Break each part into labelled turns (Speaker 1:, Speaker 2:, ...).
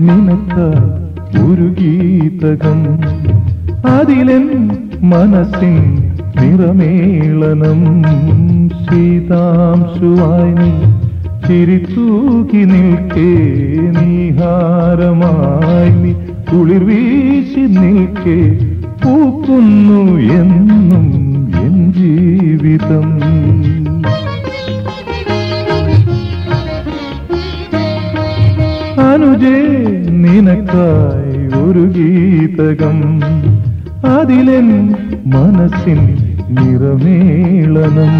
Speaker 1: നിനക്കായി ഒരു ഗീതകം. അതിലെൻ മനസ്സിൻ നിറമേളനം സീതാംശുവായി നീ ചിരിത്തൂകി നിൽക്കേ നീഹാരമായി നീ കുളിർ വീശി നിൽക്കേ പൂക്കുന്നു എന്നും എൻ ജീവിതം. അനുജേ നിനക്കായി ഒരു ഗീതകം. അതിലെൻ മനസ്സിൻ നിറമേളനം.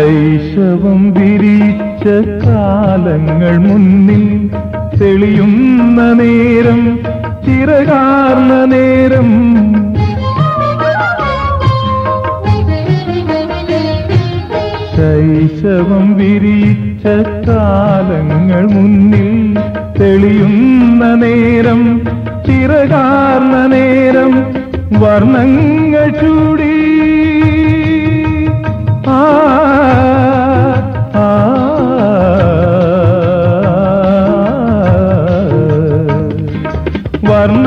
Speaker 1: ശൈശവം വിരിച്ച കാലങ്ങൾ മുന്നിൽ തെളിയുന്ന നേരം ചിറകാർന്ന നേരം. ശൈശവം വിരിച്ച കാലങ്ങൾ മുന്നിൽ തെളിയുന്ന നേരം ചിറകാർന്ന നേരം. വർണങ്ങൾ ചൂടി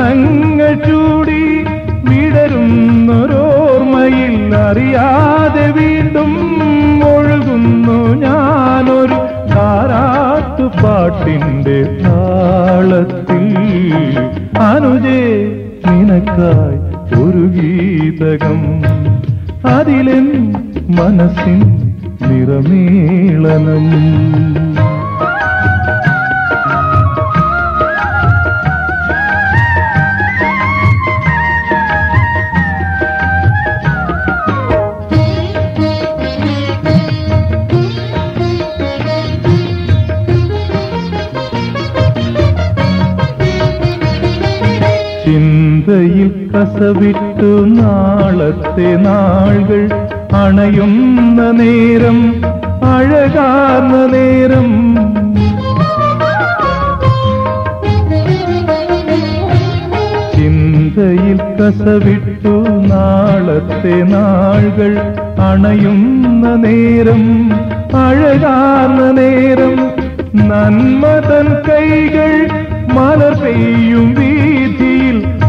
Speaker 1: വർണങ്ങൾ ചൂടി വിടരുന്നൊരോർമ്മയിൽ അറിയാതെ വീണ്ടും ഒഴുകുന്നു ഞാനൊരു താരാട്ടുപാട്ടിന്റെ താളത്തിൽ. അനുജേ നിനക്കായി ഒരു ഗീതകം. അതിലെൻ മനസ്സിൻ നിറമേളനം. കസവിട്ടു നാളത്തെ നാളുകൾ. അണയുന്ന നേരം അഴകാർന്ന നേരം. ചിന്തയിൽ കസവിട്ടു നാളത്തെ നാളുകൾ. അണയുന്ന നേരം അഴകാർന്ന നേരം. നന്മതൻ കൈകൾ മലർ പെയ്യും വീതിയിൽ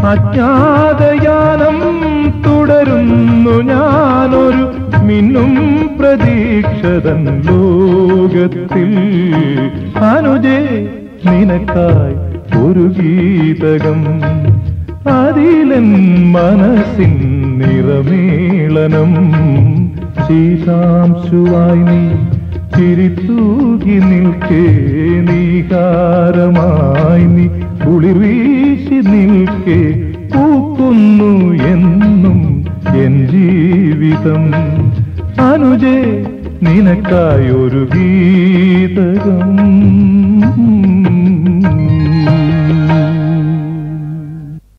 Speaker 1: അജ്ഞാതയാനം തുടരുന്നു ഞാനൊരു മിന്നും പ്രതീക്ഷതൻ ലോകത്തിൽ. അനുജേ നിനക്കായി ഒരു ഗീതകം. അതിലൻ മനസ്സിൻ നിറമേളനം. ശീതാംശുവായി നീ ചിരിത്തൂകി നിൽക്കേ നീകാരമായി നീ കുളിർ വീശി ജീവിതം അനുജേ നിനക്കായൊരു ഗീതകം.